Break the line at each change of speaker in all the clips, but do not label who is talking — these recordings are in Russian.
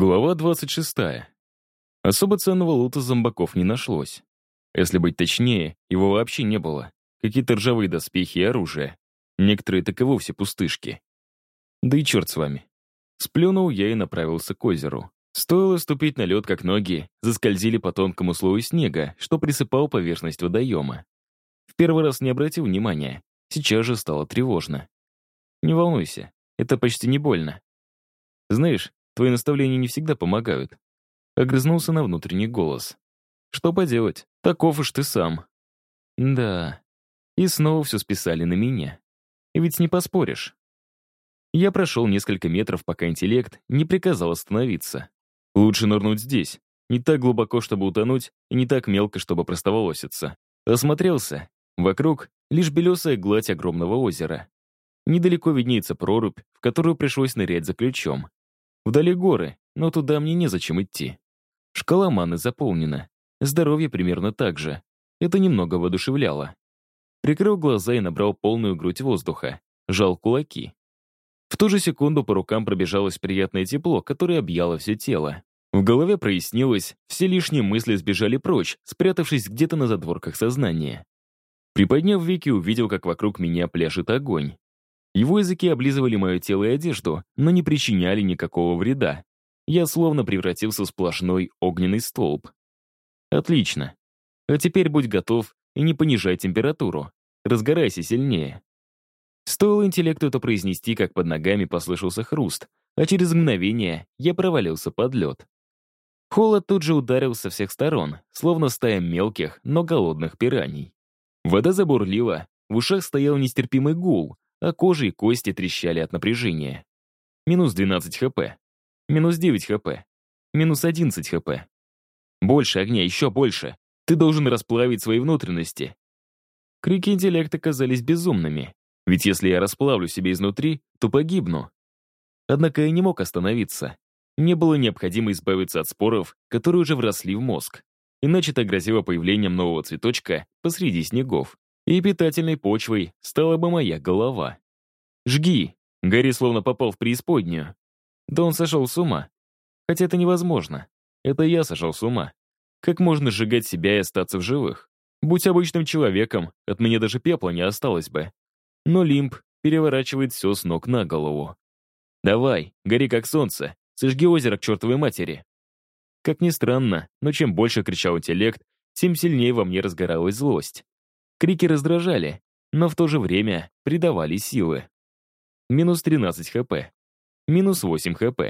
Глава 26. Особо ценного лута зомбаков не нашлось. Если быть точнее, его вообще не было. Какие-то ржавые доспехи и оружие. Некоторые так и вовсе пустышки. Да и черт с вами. Сплюнул я и направился к озеру. Стоило ступить на лед, как ноги заскользили по тонкому слою снега, что присыпал поверхность водоема. В первый раз не обратил внимания, сейчас же стало тревожно. Не волнуйся, это почти не больно. Знаешь, Твои наставления не всегда помогают. Огрызнулся на внутренний голос. Что поделать, таков уж ты сам. Да. И снова все списали на меня. И ведь не поспоришь. Я прошел несколько метров, пока интеллект не приказал остановиться. Лучше нырнуть здесь. Не так глубоко, чтобы утонуть, и не так мелко, чтобы простоволоситься. Осмотрелся. Вокруг лишь белесая гладь огромного озера. Недалеко виднеется прорубь, в которую пришлось нырять за ключом. Вдали горы, но туда мне незачем идти. Шкала маны заполнена. Здоровье примерно так же. Это немного воодушевляло. Прикрыл глаза и набрал полную грудь воздуха. Жал кулаки. В ту же секунду по рукам пробежалось приятное тепло, которое объяло все тело. В голове прояснилось, все лишние мысли сбежали прочь, спрятавшись где-то на задворках сознания. Приподняв веки, увидел, как вокруг меня пляшет огонь. Его языки облизывали мое тело и одежду, но не причиняли никакого вреда. Я словно превратился в сплошной огненный столб. Отлично. А теперь будь готов и не понижай температуру. Разгорайся сильнее. Стоило интеллекту это произнести, как под ногами послышался хруст, а через мгновение я провалился под лед. Холод тут же ударил со всех сторон, словно стая мелких, но голодных пираний. Вода забурлила, в ушах стоял нестерпимый гул, а кожа и кости трещали от напряжения. Минус 12 хп. Минус 9 хп. Минус 11 хп. Больше огня, еще больше. Ты должен расплавить свои внутренности. Крики интеллекта казались безумными. Ведь если я расплавлю себя изнутри, то погибну. Однако я не мог остановиться. Мне было необходимо избавиться от споров, которые уже вросли в мозг. Иначе это грозило появлением нового цветочка посреди снегов и питательной почвой стала бы моя голова. «Жги!» Гарри словно попал в преисподнюю. Да он сошел с ума. Хотя это невозможно. Это я сошел с ума. Как можно сжигать себя и остаться в живых? Будь обычным человеком, от меня даже пепла не осталось бы. Но лимб переворачивает все с ног на голову. «Давай, гори как солнце, сожги озеро к чертовой матери». Как ни странно, но чем больше кричал интеллект, тем сильнее во мне разгоралась злость. Крики раздражали, но в то же время придавали силы. Минус 13 хп. Минус 8 хп.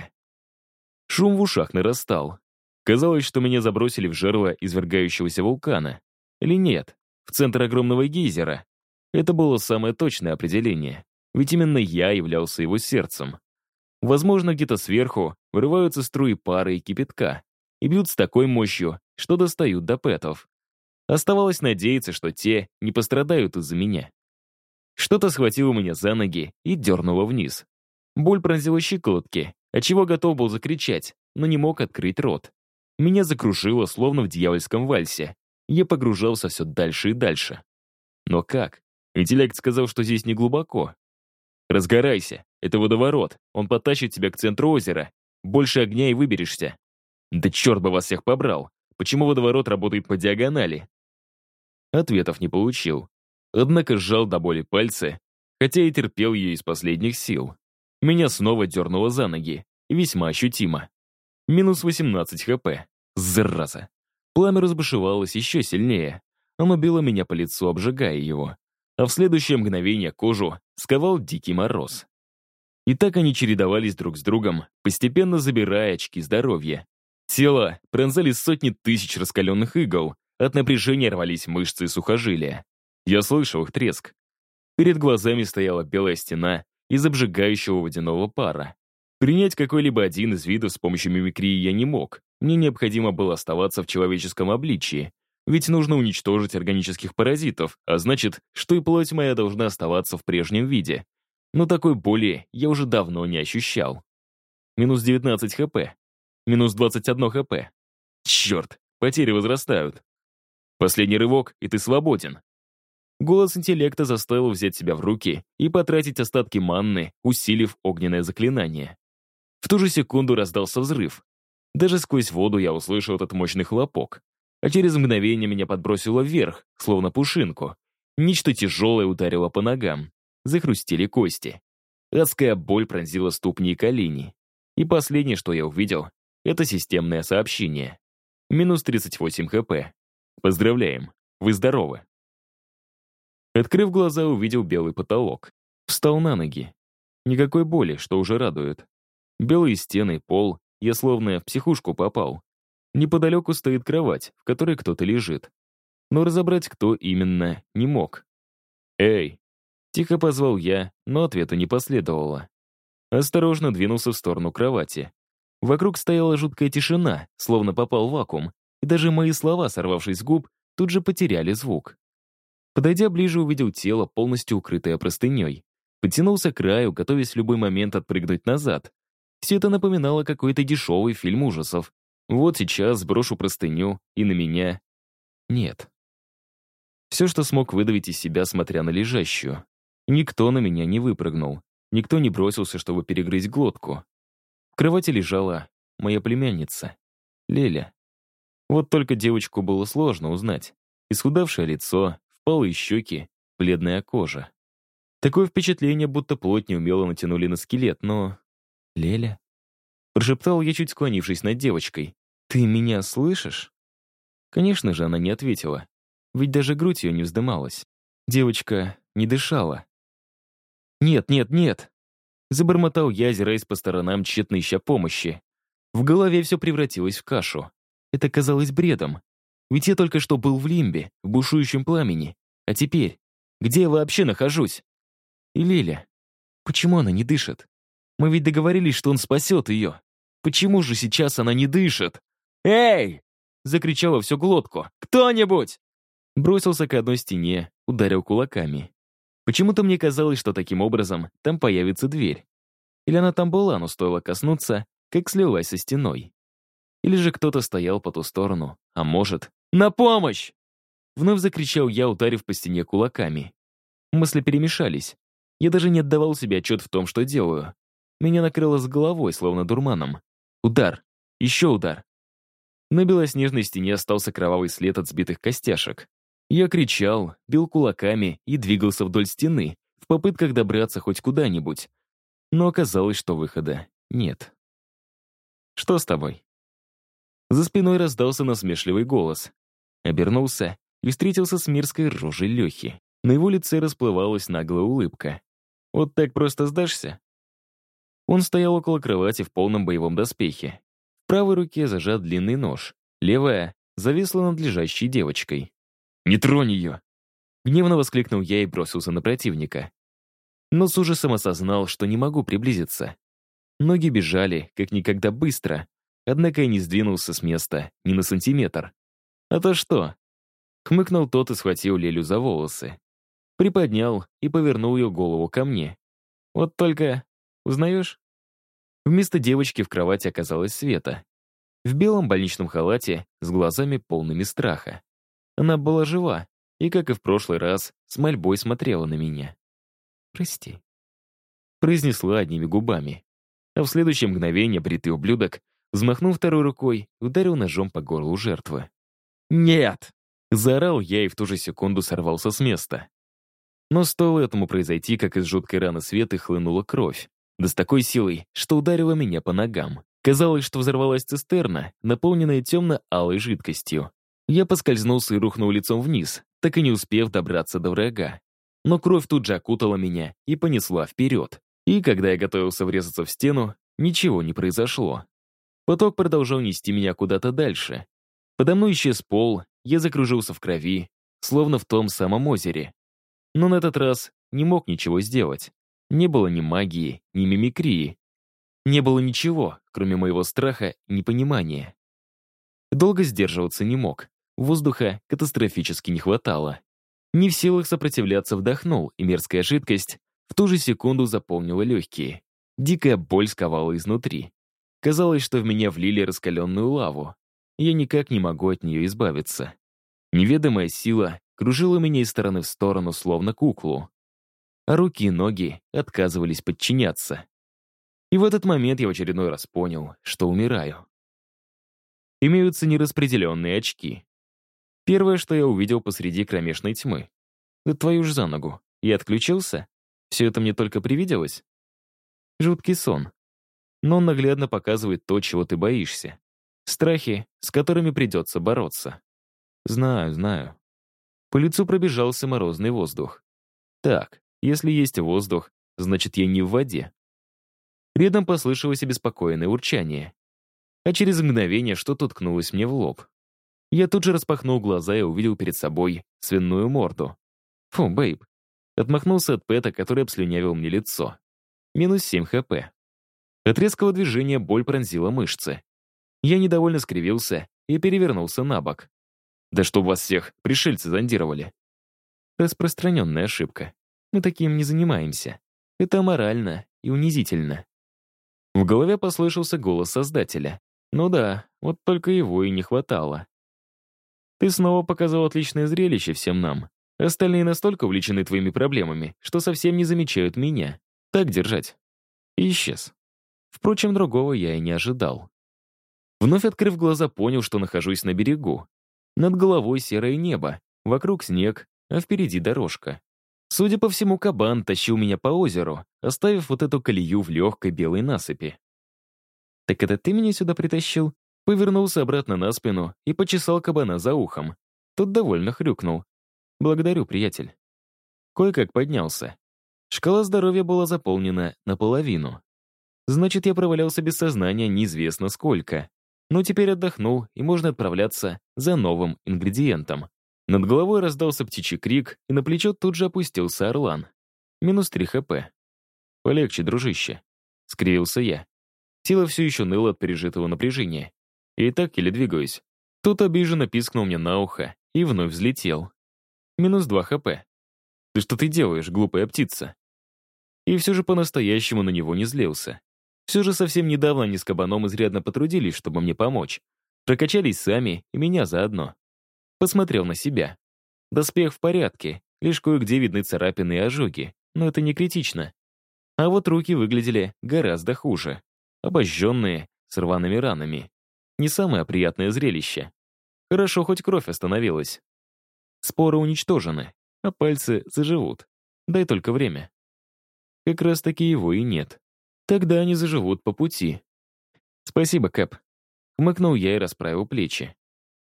Шум в ушах нарастал. Казалось, что меня забросили в жерло извергающегося вулкана. Или нет, в центр огромного гейзера. Это было самое точное определение, ведь именно я являлся его сердцем. Возможно, где-то сверху вырываются струи пары и кипятка и бьют с такой мощью, что достают до пэтов. Оставалось надеяться, что те не пострадают из-за меня. Что-то схватило меня за ноги и дернуло вниз. Боль пронзила щиколотки, отчего готов был закричать, но не мог открыть рот. Меня закружило, словно в дьявольском вальсе. Я погружался все дальше и дальше. Но как? Интеллект сказал, что здесь не глубоко. «Разгорайся, это водоворот, он потащит тебя к центру озера. Больше огня и выберешься». «Да черт бы вас всех побрал! Почему водоворот работает по диагонали? Ответов не получил. Однако сжал до боли пальцы, хотя и терпел ее из последних сил. Меня снова дернуло за ноги, весьма ощутимо. Минус 18 хп. Зараза. Пламя разбушевалось еще сильнее. Оно било меня по лицу, обжигая его. А в следующее мгновение кожу сковал дикий мороз. И так они чередовались друг с другом, постепенно забирая очки здоровья. Тело пронзали сотни тысяч раскаленных игл, от напряжения рвались мышцы и сухожилия. Я слышал их треск. Перед глазами стояла белая стена из обжигающего водяного пара. Принять какой-либо один из видов с помощью мимикрии я не мог. Мне необходимо было оставаться в человеческом обличии. Ведь нужно уничтожить органических паразитов, а значит, что и плоть моя должна оставаться в прежнем виде. Но такой боли я уже давно не ощущал. Минус 19 хп. Минус 21 хп. Черт, потери возрастают. Последний рывок, и ты свободен. Голос интеллекта заставил взять себя в руки и потратить остатки манны, усилив огненное заклинание. В ту же секунду раздался взрыв. Даже сквозь воду я услышал этот мощный хлопок. А через мгновение меня подбросило вверх, словно пушинку. Нечто тяжелое ударило по ногам. Захрустили кости. Адская боль пронзила ступни и колени. И последнее, что я увидел, это системное сообщение. Минус 38 хп. Поздравляем, вы здоровы. Открыв глаза, увидел белый потолок. Встал на ноги. Никакой боли, что уже радует. Белые стены, пол, я словно в психушку попал. Неподалеку стоит кровать, в которой кто-то лежит. Но разобрать, кто именно, не мог. «Эй!» Тихо позвал я, но ответа не последовало. Осторожно двинулся в сторону кровати. Вокруг стояла жуткая тишина, словно попал в вакуум, и даже мои слова, сорвавшись с губ, тут же потеряли звук. Подойдя ближе, увидел тело, полностью укрытое простыней. Подтянулся к краю, готовясь в любой момент отпрыгнуть назад. Все это напоминало какой-то дешевый фильм ужасов. Вот сейчас сброшу простыню, и на меня... Нет. Все, что смог выдавить из себя, смотря на лежащую. Никто на меня не выпрыгнул. Никто не бросился, чтобы перегрызть глотку. В кровати лежала моя племянница, Леля. Вот только девочку было сложно узнать. Исхудавшее лицо, впалые щеки, бледная кожа. Такое впечатление, будто плоть неумело натянули на скелет, но... «Леля?» Прошептал я, чуть склонившись над девочкой. «Ты меня слышишь?» Конечно же, она не ответила, ведь даже грудь ее не вздымалась. Девочка не дышала. «Нет, нет, нет!» Забормотал я, озираясь по сторонам, тщетно ища помощи. В голове все превратилось в кашу. Это казалось бредом. Ведь я только что был в лимбе, в бушующем пламени. А теперь? Где я вообще нахожусь? И Лиля. Почему она не дышит? Мы ведь договорились, что он спасет ее. Почему же сейчас она не дышит? «Эй!» — закричала всю глотку. «Кто-нибудь!» Бросился к одной стене, ударил кулаками. Почему-то мне казалось, что таким образом там появится дверь. Или она там была, но стоило коснуться, как слилась со стеной. Или же кто-то стоял по ту сторону, а может... «На помощь!» Вновь закричал я, ударив по стене кулаками. Мысли перемешались. Я даже не отдавал себе отчет в том, что делаю. Меня накрыло с головой, словно дурманом. Удар. Еще удар. На белоснежной стене остался кровавый след от сбитых костяшек. Я кричал, бил кулаками и двигался вдоль стены, в попытках добраться хоть куда-нибудь. Но оказалось, что выхода нет. «Что с тобой?» За спиной раздался насмешливый голос. Обернулся и встретился с мирской рожей Лехи. На его лице расплывалась наглая улыбка. «Вот так просто сдашься?» Он стоял около кровати в полном боевом доспехе. В правой руке зажат длинный нож, левая зависла над лежащей девочкой. «Не тронь ее!» Гневно воскликнул я и бросился на противника. Но с ужасом осознал, что не могу приблизиться. Ноги бежали, как никогда быстро, однако я не сдвинулся с места ни на сантиметр. «А то что?» Хмыкнул тот и схватил Лелю за волосы. Приподнял и повернул ее голову ко мне. «Вот только... Узнаешь?» Вместо девочки в кровати оказалась Света. В белом больничном халате с глазами полными страха. Она была жива и, как и в прошлый раз, с мольбой смотрела на меня. «Прости», — произнесла одними губами. А в следующее мгновение бритый ублюдок, взмахнув второй рукой, ударил ножом по горлу жертвы. «Нет!» — заорал я и в ту же секунду сорвался с места. Но стоило этому произойти, как из жуткой раны Светы хлынула кровь. Да с такой силой, что ударила меня по ногам. Казалось, что взорвалась цистерна, наполненная темно-алой жидкостью. Я поскользнулся и рухнул лицом вниз, так и не успев добраться до врага. Но кровь тут же окутала меня и понесла вперед. И когда я готовился врезаться в стену, ничего не произошло. Поток продолжал нести меня куда-то дальше. Подо мной исчез пол, я закружился в крови, словно в том самом озере. Но на этот раз не мог ничего сделать. Не было ни магии, ни мимикрии. Не было ничего, кроме моего страха и непонимания. Долго сдерживаться не мог. Воздуха катастрофически не хватало. Не в силах сопротивляться вдохнул, и мерзкая жидкость в ту же секунду заполнила легкие. Дикая боль сковала изнутри. Казалось, что в меня влили раскаленную лаву. Я никак не могу от нее избавиться. Неведомая сила кружила меня из стороны в сторону, словно куклу. А руки и ноги отказывались подчиняться. И в этот момент я в очередной раз понял, что умираю. имеются нераспределенные очки. Первое, что я увидел посреди кромешной тьмы. Да твою ж за ногу. Я отключился? Все это мне только привиделось? Жуткий сон. Но он наглядно показывает то, чего ты боишься. Страхи, с которыми придется бороться. Знаю, знаю. По лицу пробежался морозный воздух. Так, если есть воздух, значит, я не в воде. Рядом послышалось обеспокоенное урчание. А через мгновение что-то уткнулось мне в лоб. Я тут же распахнул глаза и увидел перед собой свиную морду. Фу, бейб. Отмахнулся от Пэта, который обслюнявил мне лицо. Минус 7 хп. От резкого движения боль пронзила мышцы. Я недовольно скривился и перевернулся на бок. Да чтоб вас всех пришельцы зондировали. Распространенная ошибка. Мы таким не занимаемся. Это аморально и унизительно. В голове послышался голос Создателя. Ну да, вот только его и не хватало. Ты снова показал отличное зрелище всем нам. Остальные настолько увлечены твоими проблемами, что совсем не замечают меня. Так держать. И исчез. Впрочем, другого я и не ожидал. Вновь открыв глаза, понял, что нахожусь на берегу. Над головой серое небо, вокруг снег, а впереди дорожка. Судя по всему, кабан тащил меня по озеру, оставив вот эту колею в легкой белой насыпи. «Так это ты меня сюда притащил?» Повернулся обратно на спину и почесал кабана за ухом. Тот довольно хрюкнул. «Благодарю, приятель». Кое-как поднялся. Шкала здоровья была заполнена наполовину. Значит, я провалялся без сознания неизвестно сколько. Но теперь отдохнул, и можно отправляться за новым ингредиентом. Над головой раздался птичий крик, и на плечо тут же опустился орлан. Минус 3 хп. «Полегче, дружище», — скривился я. Тело все еще ныло от пережитого напряжения. И так еле двигаюсь. Тут обиженно пискнул мне на ухо и вновь взлетел. Минус 2 хп. «Ты что ты делаешь, глупая птица?» И все же по-настоящему на него не злился. Все же совсем недавно они с кабаном изрядно потрудились, чтобы мне помочь. Прокачались сами и меня заодно. Посмотрел на себя. Доспех в порядке, лишь кое-где видны царапины и ожоги, но это не критично. А вот руки выглядели гораздо хуже. Обожженные, с рваными ранами. Не самое приятное зрелище. Хорошо, хоть кровь остановилась. Споры уничтожены, а пальцы заживут. Дай только время. Как раз таки его и нет. Тогда они заживут по пути. Спасибо, Кэп. Хмыкнул я и расправил плечи.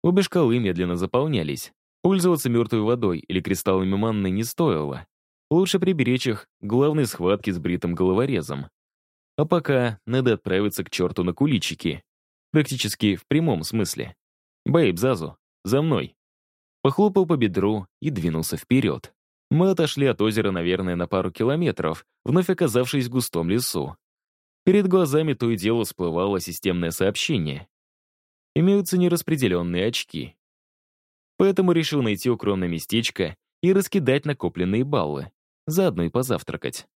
Обе шкалы медленно заполнялись. Пользоваться мертвой водой или кристаллами манны не стоило. Лучше приберечь их главной схватке с бритым головорезом. А пока надо отправиться к черту на куличики. Практически в прямом смысле. «Бэйб, Зазу, за мной!» Похлопал по бедру и двинулся вперед. Мы отошли от озера, наверное, на пару километров, вновь оказавшись в густом лесу. Перед глазами то и дело всплывало системное сообщение. Имеются нераспределенные очки. Поэтому решил найти укромное местечко и раскидать накопленные баллы, заодно и позавтракать.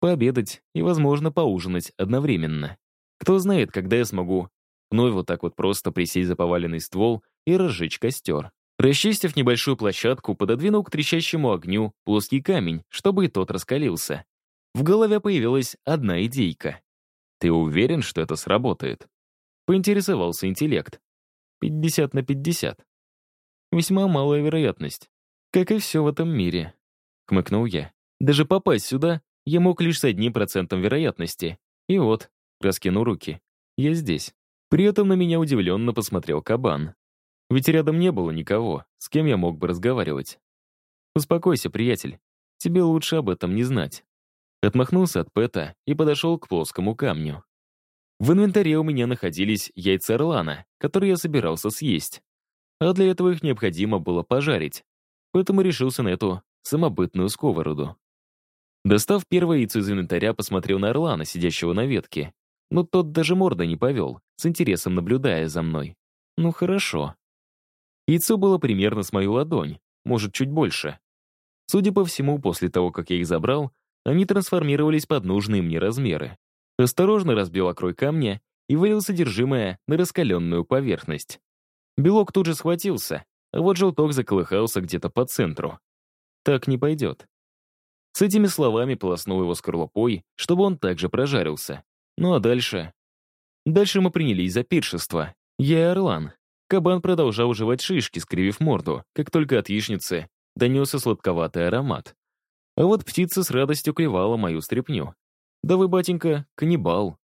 Пообедать и, возможно, поужинать одновременно. Кто знает, когда я смогу вновь вот так вот просто присесть за поваленный ствол и разжечь костер. Расчистив небольшую площадку, пододвинул к трещащему огню плоский камень, чтобы и тот раскалился. В голове появилась одна идейка. Ты уверен, что это сработает? Поинтересовался интеллект. 50 на 50. Весьма малая вероятность. Как и все в этом мире. Хмыкнул я. Даже попасть сюда я мог лишь с одним процентом вероятности. И вот, раскину руки. Я здесь. При этом на меня удивленно посмотрел кабан. Ведь рядом не было никого, с кем я мог бы разговаривать. Успокойся, приятель. Тебе лучше об этом не знать. Отмахнулся от Пэта и подошел к плоскому камню. В инвентаре у меня находились яйца орлана, которые я собирался съесть. А для этого их необходимо было пожарить. Поэтому решился на эту самобытную сковороду. Достав первое яйцо из инвентаря, посмотрел на орлана, сидящего на ветке. Но тот даже морда не повел, с интересом наблюдая за мной. Ну хорошо. Яйцо было примерно с мою ладонь, может, чуть больше. Судя по всему, после того, как я их забрал, они трансформировались под нужные мне размеры. Осторожно разбил окрой камня и вылил содержимое на раскаленную поверхность. Белок тут же схватился, а вот желток заколыхался где-то по центру. Так не пойдет. С этими словами полоснул его скорлупой, чтобы он также прожарился. Ну а дальше... Дальше мы принялись за пиршество. Я и Орлан. Кабан продолжал жевать шишки, скривив морду, как только от яичницы донесся сладковатый аромат. А вот птица с радостью клевала мою стряпню. «Да вы, батенька, каннибал!»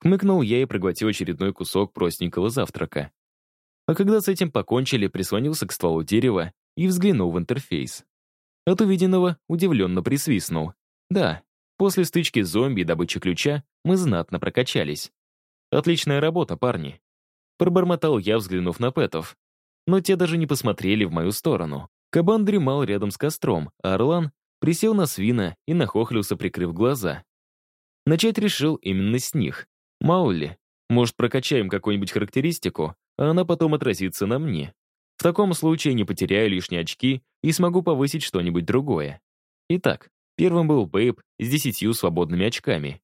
Хмыкнул я и проглотил очередной кусок простенького завтрака. А когда с этим покончили, прислонился к стволу дерева и взглянул в интерфейс. От увиденного удивленно присвистнул. Да, после стычки с зомби и добычи ключа мы знатно прокачались. Отличная работа, парни. Пробормотал я, взглянув на пэтов. Но те даже не посмотрели в мою сторону. Кабан дремал рядом с костром, а Орлан присел на свина и нахохлился, прикрыв глаза. Начать решил именно с них. Мало ли, может, прокачаем какую-нибудь характеристику, а она потом отразится на мне. В таком случае не потеряю лишние очки и смогу повысить что-нибудь другое. Итак, первым был Бэйб с десятью свободными очками.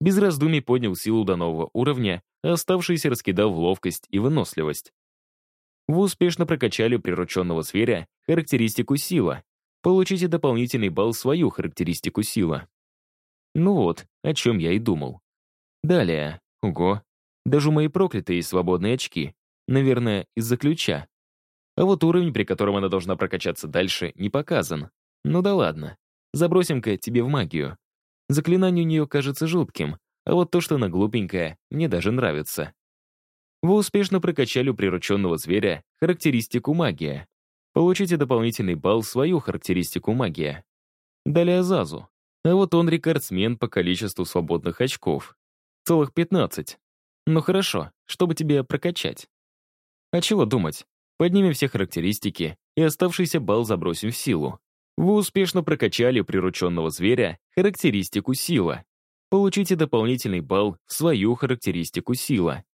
Без раздумий поднял силу до нового уровня, а оставшиеся раскидал в ловкость и выносливость. Вы успешно прокачали прирученного зверя характеристику сила. Получите дополнительный балл свою характеристику сила. Ну вот, о чем я и думал. Далее. Ого. Даже проклятой есть свободные очки. Наверное, из-за ключа. А вот уровень, при котором она должна прокачаться дальше, не показан. Ну да ладно. Забросим-ка тебе в магию. Заклинание у нее кажется жутким, а вот то, что она глупенькая, мне даже нравится. Вы успешно прокачали у прирученного зверя характеристику магия. Получите дополнительный балл в свою характеристику магия. Далее Азазу. А вот он рекордсмен по количеству свободных очков. Целых 15. Ну хорошо, чтобы тебе прокачать. А чего думать? Поднимем все характеристики, и оставшийся балл забросим в силу. Вы успешно прокачали прирученного зверя характеристику сила. Получите дополнительный балл в свою характеристику сила.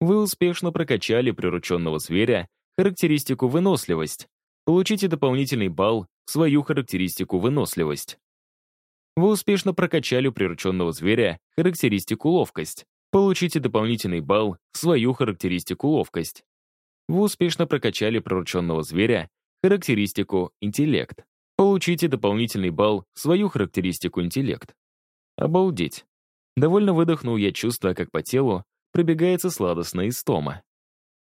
Вы успешно прокачали прирученного зверя характеристику выносливость. Получите дополнительный балл в свою характеристику выносливость. Вы успешно прокачали прирученного зверя характеристику ловкость. Получите дополнительный балл в свою характеристику ловкость. Вы успешно прокачали прирученного зверя характеристику интеллект. Получите дополнительный балл в свою характеристику интеллект. Обалдеть. Довольно выдохнул я, чувствуя, как по телу пробегается сладостная истома.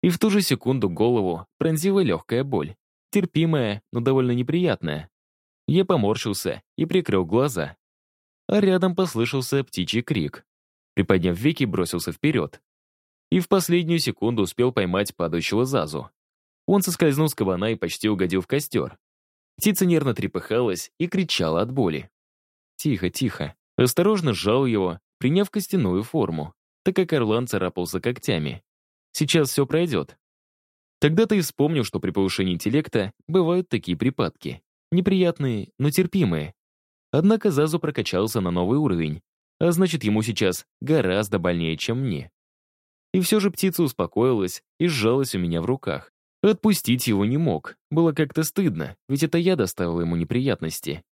И в ту же секунду голову пронзила легкая боль. Терпимая, но довольно неприятная. Я поморщился и прикрыл глаза. А рядом послышался птичий крик. Приподняв веки, бросился вперед. И в последнюю секунду успел поймать падающего Зазу. Он соскользнул с кабана и почти угодил в костер. Птица нервно трепыхалась и кричала от боли. Тихо, тихо. Осторожно сжал его, приняв костяную форму, так как орлан царапался когтями. Сейчас все пройдет. Тогда-то и вспомнил, что при повышении интеллекта бывают такие припадки. Неприятные, но терпимые. Однако Зазу прокачался на новый уровень, а значит, ему сейчас гораздо больнее, чем мне. И все же птица успокоилась и сжалась у меня в руках. Отпустить его не мог. Было как-то стыдно, ведь это я доставил ему неприятности.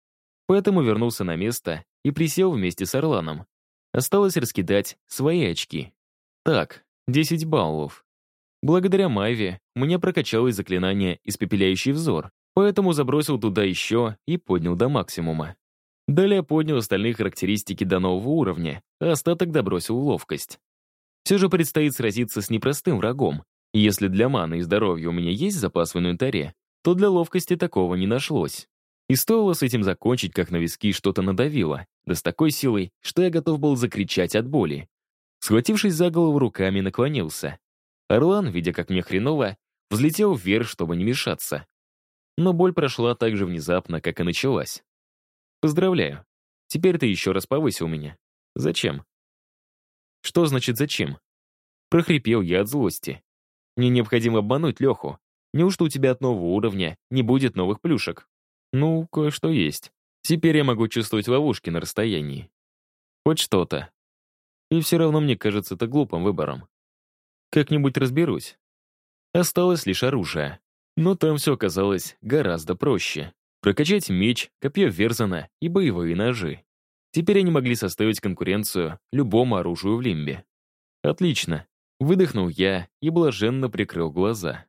Поэтому вернулся на место и присел вместе с Орланом. Осталось раскидать свои очки. Так, 10 баллов. Благодаря Майве мне прокачалось заклинание «Испепеляющий взор», поэтому забросил туда еще и поднял до максимума. Далее поднял остальные характеристики до нового уровня, а остаток добросил ловкость. Все же предстоит сразиться с непростым врагом, если для маны и здоровья у меня есть запас в инвентаре, то для ловкости такого не нашлось. И стоило с этим закончить, как на виски что-то надавило, да с такой силой, что я готов был закричать от боли. Схватившись за голову руками, наклонился. Орлан, видя, как мне хреново, взлетел вверх, чтобы не мешаться. Но боль прошла так же внезапно, как и началась. Поздравляю. Теперь ты еще раз повысил меня. Зачем? Что значит «зачем»? Прохрипел я от злости. Мне необходимо обмануть Леху. Неужто у тебя от нового уровня не будет новых плюшек? Ну, кое-что есть. Теперь я могу чувствовать ловушки на расстоянии. Хоть что-то. И все равно мне кажется это глупым выбором. Как-нибудь разберусь. Осталось лишь оружие. Но там все оказалось гораздо проще. Прокачать меч, копье Верзана и боевые ножи. Теперь они могли составить конкуренцию любому оружию в Лимбе. Отлично. Выдохнул я и блаженно прикрыл глаза.